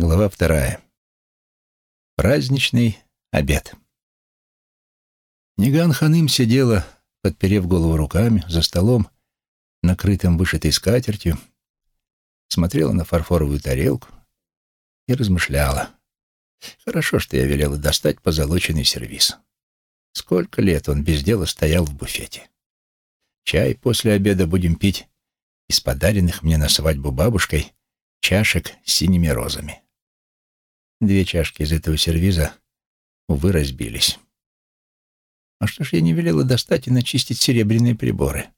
Глава вторая. Праздничный обед. Ниган Ханым сидела, подперев голову руками, за столом, накрытым вышитой скатертью, смотрела на фарфоровую тарелку и размышляла. Хорошо, что я велела достать позолоченный сервиз. Сколько лет он без дела стоял в буфете. Чай после обеда будем пить из подаренных мне на свадьбу бабушкой чашек с синими розами. Две чашки из этого сервиза, увы, разбились. А что ж я не велела достать и начистить серебряные приборы?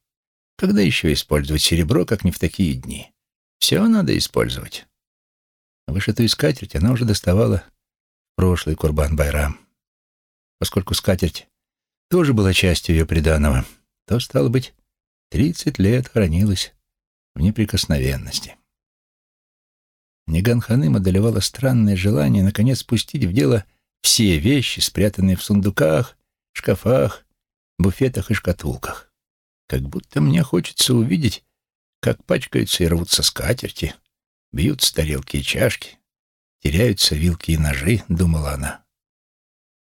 Когда еще использовать серебро, как не в такие дни? Все надо использовать. Вышитую скатерть она уже доставала прошлый Курбан-Байрам. Поскольку скатерть тоже была частью ее приданого, то, стало быть, тридцать лет хранилась в неприкосновенности. Ниган-ханым одолевало странное желание наконец пустить в дело все вещи, спрятанные в сундуках, шкафах, буфетах и шкатулках. Как будто мне хочется увидеть, как пачкаются и рвутся скатерти, бьются тарелки и чашки, теряются вилки и ножи, думала она.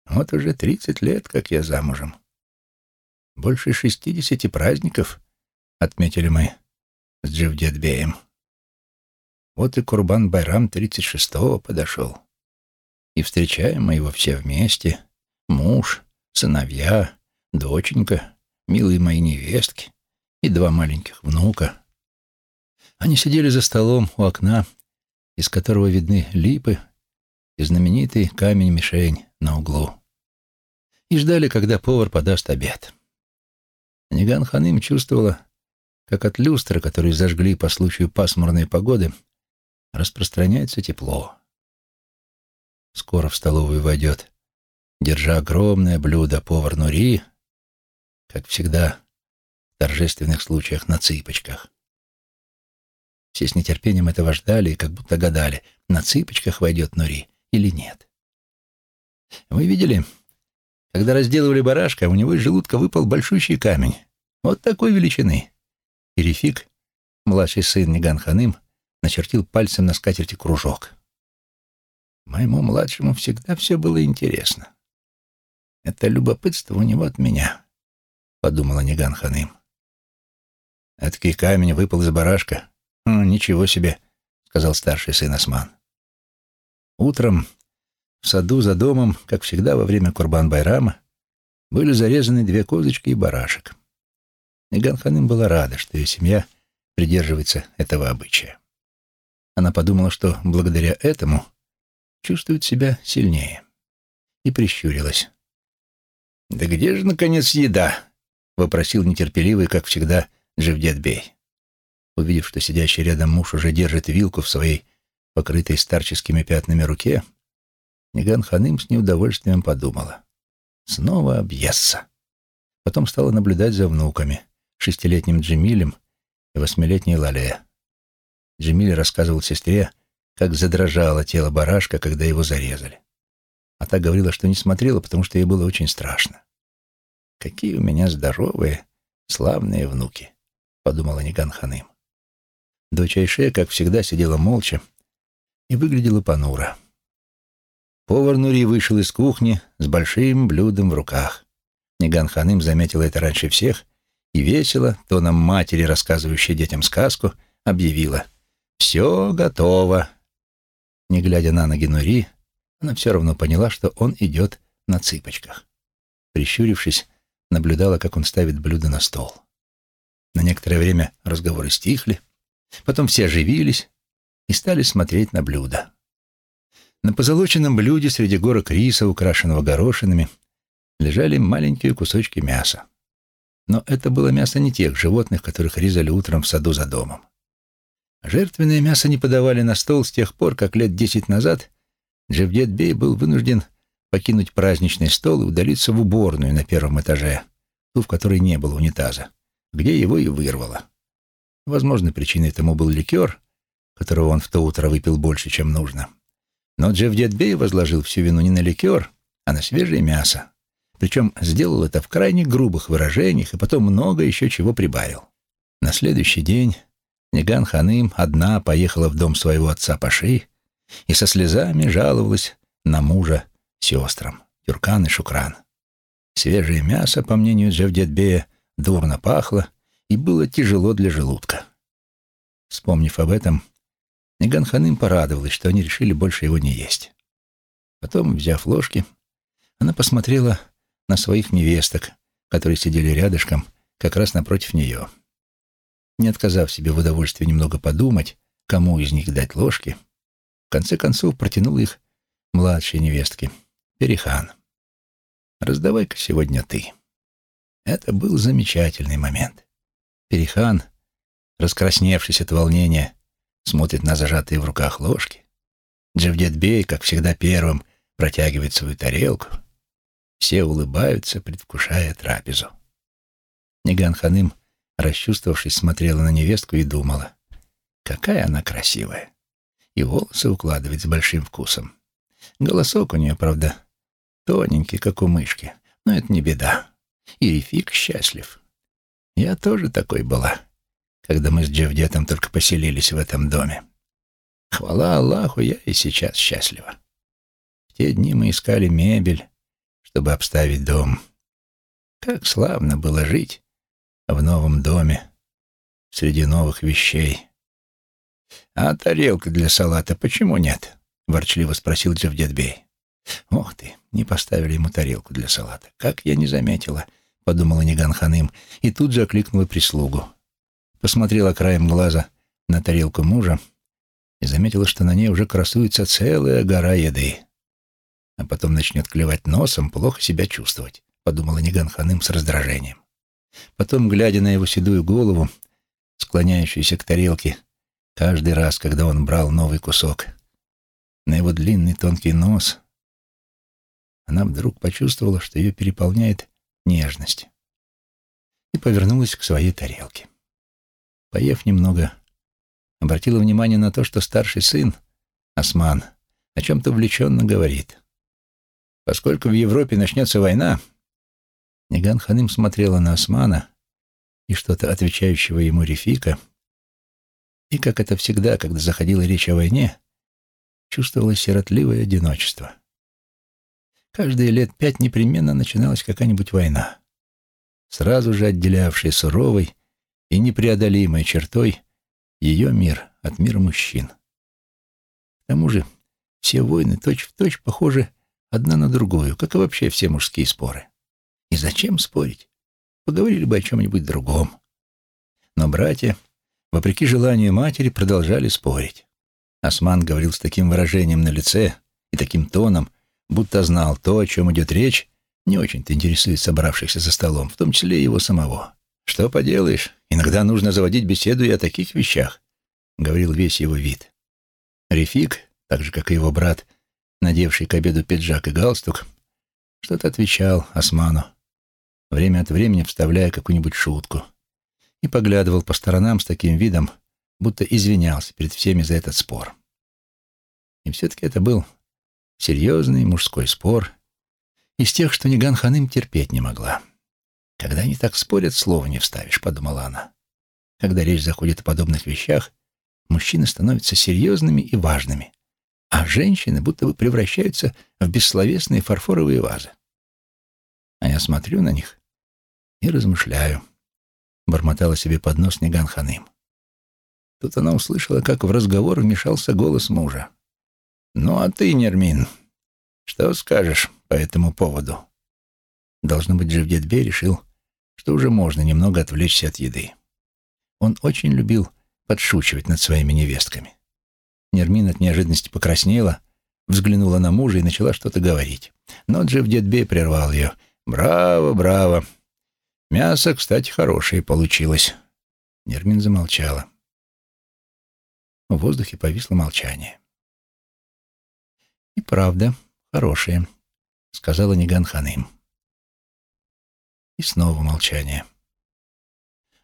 Вот уже тридцать лет, как я замужем. Больше шестидесяти праздников отметили мы с Дживдетбеем. Вот и Курбан-Байрам 36-го подошел. И встречаем мы его все вместе. Муж, сыновья, доченька, милые мои невестки и два маленьких внука. Они сидели за столом у окна, из которого видны липы и знаменитый камень-мишень на углу. И ждали, когда повар подаст обед. Ниган Ханым чувствовала, как от люстры, которую зажгли по случаю пасмурной погоды, распространяется тепло. Скоро в столовую войдет, держа огромное блюдо повар Нури, как всегда в торжественных случаях на цыпочках. Все с нетерпением этого ждали и как будто гадали, на цыпочках войдет Нури или нет. Вы видели, когда разделывали барашка, у него из желудка выпал большущий камень, вот такой величины. И Рефик, младший сын Ниган Ханым, начертил пальцем на скатерти кружок. Моему младшему всегда все было интересно. Это любопытство у него от меня, — подумала Ниган Ханым. Эдакий камень выпал из барашка. «Ну, ничего себе, — сказал старший сын Осман. Утром в саду за домом, как всегда во время Курбан-Байрама, были зарезаны две козочки и барашек. Ниган Ханым была рада, что ее семья придерживается этого обычая. Она подумала, что благодаря этому чувствует себя сильнее. И прищурилась. «Да где же, наконец, еда?» — вопросил нетерпеливый, как всегда, Джевдет-бей. Увидев, что сидящий рядом муж уже держит вилку в своей покрытой старческими пятнами руке, Ниган Ханым с неудовольствием подумала. Снова объестся. Потом стала наблюдать за внуками, шестилетним Джемилем и восьмилетней Лале. Джемиль рассказывал сестре, как задрожало тело барашка, когда его зарезали. А та говорила, что не смотрела, потому что ей было очень страшно. «Какие у меня здоровые, славные внуки», — подумала Ниган Ханым. Дочь Айше, как всегда, сидела молча и выглядела понуро. Повар Нури вышел из кухни с большим блюдом в руках. Ниган Ханым заметила это раньше всех и весело, тоном матери, рассказывающей детям сказку, объявила — «Все готово». Не глядя на ноги Нури, она все равно поняла, что он идет на цыпочках. Прищурившись, наблюдала, как он ставит блюдо на стол. На некоторое время разговоры стихли, потом все оживились и стали смотреть на блюдо. На позолоченном блюде среди горок риса, украшенного горошинами, лежали маленькие кусочки мяса. Но это было мясо не тех животных, которых резали утром в саду за домом. Жертвенное мясо не подавали на стол с тех пор, как лет десять назад Джевдет Бей был вынужден покинуть праздничный стол и удалиться в уборную на первом этаже, ту, в которой не было унитаза, где его и вырвало. Возможно, причиной тому был ликер, которого он в то утро выпил больше, чем нужно. Но Джевдет Бей возложил всю вину не на ликер, а на свежее мясо. Причем сделал это в крайне грубых выражениях и потом много еще чего прибавил. На следующий день Ниган Ханым одна поехала в дом своего отца Паши и со слезами жаловалась на мужа сестрам, Тюркан и Шукран. Свежее мясо, по мнению Джавдетбея, дурно пахло и было тяжело для желудка. Вспомнив об этом, Ниган Ханым порадовалась, что они решили больше его не есть. Потом, взяв ложки, она посмотрела на своих невесток, которые сидели рядышком, как раз напротив нее. Не отказав себе в удовольствии немного подумать, кому из них дать ложки, в конце концов протянул их младшей невестке, Перихан. «Раздавай-ка сегодня ты». Это был замечательный момент. Перихан, раскрасневшись от волнения, смотрит на зажатые в руках ложки. Джавдетбей, как всегда первым, протягивает свою тарелку. Все улыбаются, предвкушая трапезу. Ниган Ханым, расчувствовавшись, смотрела на невестку и думала, какая она красивая. И волосы укладывает с большим вкусом. Голосок у нее, правда, тоненький, как у мышки, но это не беда. И Рефик счастлив. Я тоже такой была, когда мы с Джевдетом только поселились в этом доме. Хвала Аллаху, я и сейчас счастлива. В те дни мы искали мебель, чтобы обставить дом. Как славно было жить в новом доме, среди новых вещей. «А тарелка для салата почему нет?» — ворчливо спросил Джавдетбей. «Ох ты, не поставили ему тарелку для салата. Как я не заметила!» — подумала Ниган Ханым, и тут же окликнула прислугу. Посмотрела краем глаза на тарелку мужа и заметила, что на ней уже красуется целая гора еды. А потом начнет клевать носом, плохо себя чувствовать, подумала Ниган Ханым с раздражением. Потом, глядя на его седую голову, склоняющуюся к тарелке, каждый раз, когда он брал новый кусок, на его длинный тонкий нос, она вдруг почувствовала, что ее переполняет нежность, и повернулась к своей тарелке. Поев немного, обратила внимание на то, что старший сын, Осман, о чем-то увлеченно говорит. Поскольку в Европе начнется война, Ниган Ханым смотрела на Османа и что-то отвечающего ему Рефика, и, как это всегда, когда заходила речь о войне, чувствовала сиротливое одиночество. Каждые лет пять непременно начиналась какая-нибудь война, сразу же отделявшая суровой и непреодолимой чертой ее мир от мира мужчин. К тому же все войны точь-в-точь точь похожи одна на другую, как и вообще все мужские споры. И зачем спорить? Поговорили бы о чем-нибудь другом. Но братья, вопреки желанию матери, продолжали спорить. Осман говорил с таким выражением на лице и таким тоном, будто знал то, о чем идет речь, не очень-то интересует собравшихся за столом, в том числе и его самого. «Что поделаешь, иногда нужно заводить беседу и о таких вещах», — говорил весь его вид. Рефик, так же, как и его брат, надевший к обеду пиджак и галстук, что-то отвечал Осману, время от времени вставляя какую-нибудь шутку, и поглядывал по сторонам с таким видом, будто извинялся перед всеми за этот спор. И все-таки это был серьезный мужской спор из тех, что Ниган Ханым терпеть не могла. «Когда они так спорят, слова не вставишь», — подумала она. Когда речь заходит о подобных вещах, мужчины становятся серьезными и важными, а женщины будто бы превращаются в бессловесные фарфоровые вазы. А я смотрю на них и размышляю, — бормотала себе под нос Ниган Ханым. Тут она услышала, как в разговор вмешался голос мужа. «Ну а ты, Нермин, что скажешь по этому поводу?» Должно быть, Джевдетбей решил, что уже можно немного отвлечься от еды. Он очень любил подшучивать над своими невестками. Нермин от неожиданности покраснела, взглянула на мужа и начала что-то говорить. Но Джевдетбей прервал ее. «Браво, браво! Мясо, кстати, хорошее получилось». Нермин замолчала. В воздухе повисло молчание. «И правда, хорошее», — сказала Ниган Ханым. И снова молчание.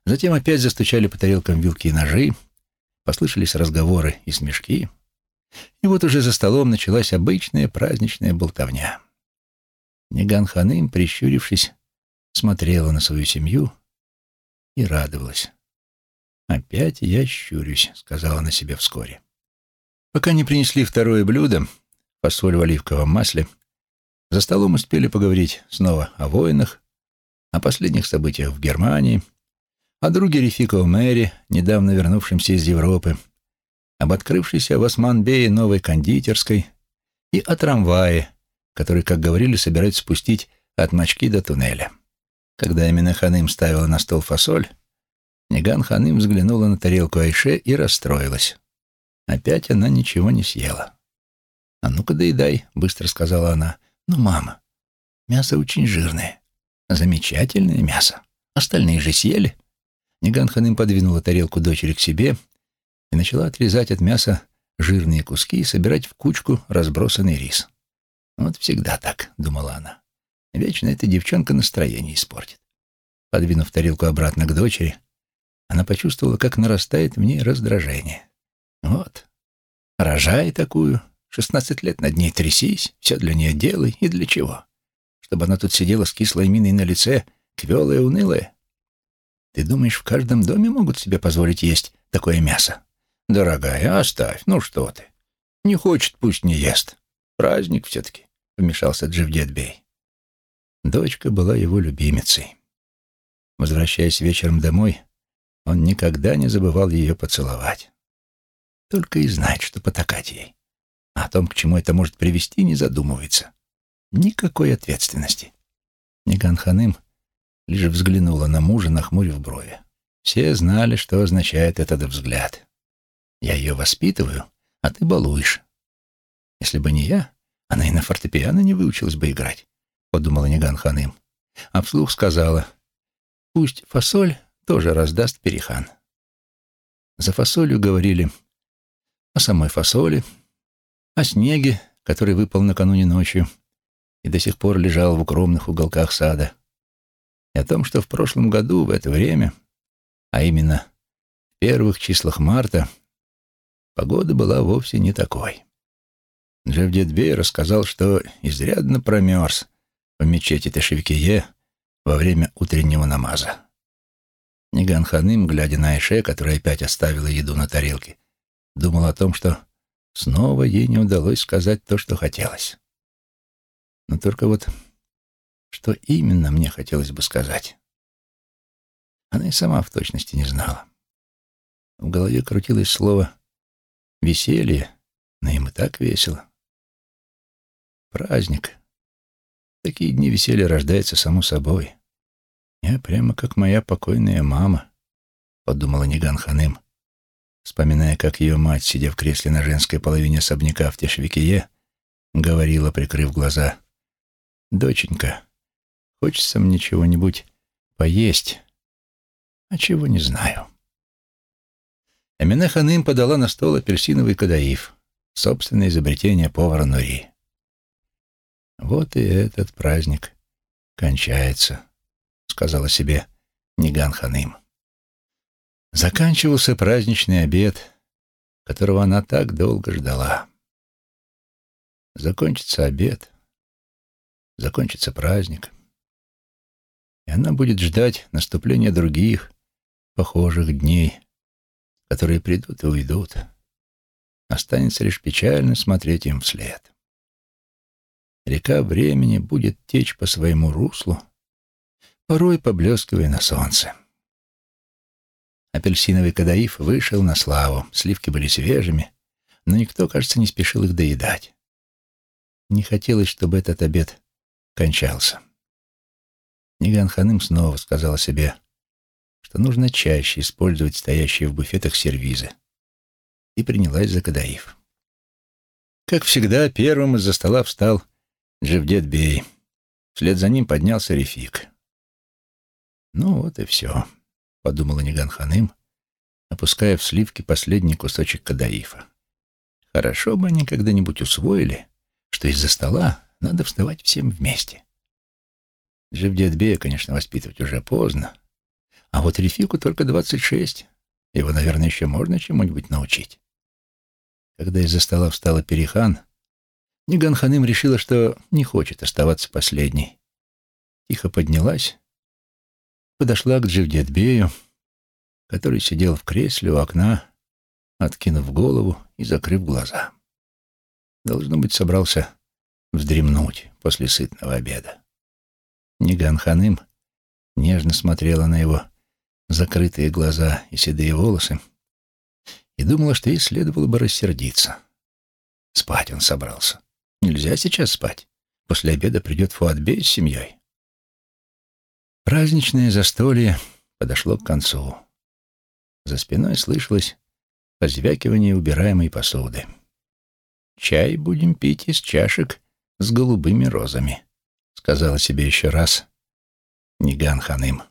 Затем опять застучали по тарелкам вилки и ножи, послышались разговоры и смешки, и вот уже за столом началась обычная праздничная болтовня. Ниган Ханым, прищурившись, смотрела на свою семью и радовалась. «Опять я щурюсь», — сказала она себе вскоре. Пока не принесли второе блюдо, фасоль в оливковом масле, за столом успели поговорить снова о войнах, о последних событиях в Германии, о друге Рефико Мэри, недавно вернувшемся из Европы, об открывшейся в Осман-Бее новой кондитерской и о трамвае, который, как говорили, собираются спустить от мочки до туннеля. Когда Эмина Ханым ставила на стол фасоль, Ниган Ханым взглянула на тарелку Айше и расстроилась. Опять она ничего не съела. «А ну-ка доедай», — быстро сказала она. «Ну, мама, мясо очень жирное. Замечательное мясо. Остальные же съели». Ниган Ханым подвинула тарелку дочери к себе и начала отрезать от мяса жирные куски и собирать в кучку разбросанный рис. «Вот всегда так», — думала она. «Вечно эта девчонка настроение испортит». Подвинув тарелку обратно к дочери, она почувствовала, как нарастает в ней раздражение. «Вот, рожай такую, шестнадцать лет над ней трясись, все для нее делай, и для чего? Чтобы она тут сидела с кислой миной на лице, квелая, унылая? Ты думаешь, в каждом доме могут себе позволить есть такое мясо? Дорогая, оставь, ну что ты. Не хочет, пусть не ест. Праздник все-таки, — вмешался Дживдетбей. Дочка была его любимицей. Возвращаясь вечером домой, он никогда не забывал ее поцеловать. Только и знает, что потакать ей. А о том, к чему это может привести, не задумывается. Никакой ответственности. Ниган Ханым лишь взглянула на мужа, нахмурив брови. Все знали, что означает этот взгляд. Я ее воспитываю, а ты балуешь. Если бы не я, она и на фортепиано не выучилась бы играть, — подумала Ниган Ханым. А вслух сказала, пусть фасоль тоже раздаст перехан. За фасолью говорили о самой фасоли, о снеге, который выпал накануне ночью и до сих пор лежал в укромных уголках сада, и о том, что в прошлом году в это время, а именно в первых числах марта, погода была вовсе не такой. Джавдетбей рассказал, что изрядно промерз в мечети Ташевикие во время утреннего намаза. Ниган Ханым, глядя на Айше, которая опять оставила еду на тарелке, думал о том, что снова ей не удалось сказать то, что хотелось. Но только вот что именно мне хотелось бы сказать? Она и сама в точности не знала. В голове крутилось слово «веселье», но им и так весело. Праздник. Такие дни веселья рождается само собой. Я прямо как моя покойная мама, подумала Ниган Ханым, вспоминая, как ее мать, сидя в кресле на женской половине особняка в Тешвикие, говорила, прикрыв глаза, «Доченька, хочется мне чего-нибудь поесть, а чего не знаю». Амина Ханым подала на стол апельсиновый кадаиф, собственное изобретение повара Нури. Вот и этот праздник кончается сказала себе Ниган Ханым. Заканчивался праздничный обед, которого она так долго ждала. Закончится обед, закончится праздник, и она будет ждать наступления других, похожих дней, которые придут и уйдут. Останется лишь печально смотреть им вслед. Река времени будет течь по своему руслу, порой поблескивая на солнце. Апельсиновый кадаиф вышел на славу, сливки были свежими, но никто, кажется, не спешил их доедать. Не хотелось, чтобы этот обед кончался. Ниган Ханым снова сказала себе, что нужно чаще использовать стоящие в буфетах сервизы, и принялась за кадаиф. Как всегда, первым из-за стола встал Джевдет Бей. Вслед за ним поднялся Рефик. «Ну вот и все», — подумала Ниган Ханым, опуская в сливки последний кусочек кадаифа. «Хорошо бы они когда-нибудь усвоили, что из-за стола надо вставать всем вместе. Живдетбея, конечно, воспитывать уже поздно, а вот Рефику только двадцать шесть. Его, наверное, еще можно чему-нибудь научить». Когда из-за стола встала Перихан, Ниган Ханым решила, что не хочет оставаться последней. Тихо поднялась подошла к Дживдетбею, который сидел в кресле у окна, откинув голову и закрыв глаза. Должно быть, собрался вздремнуть после сытного обеда. Ниган Ханым нежно смотрела на его закрытые глаза и седые волосы и думала, что ей следовало бы рассердиться. Спать он собрался. Нельзя сейчас спать. После обеда придет Фуатбей с семьей. Праздничное застолье подошло к концу. За спиной слышалось позвякивание убираемой посуды. «Чай будем пить из чашек с голубыми розами», — сказала себе еще раз Ниган Ханым.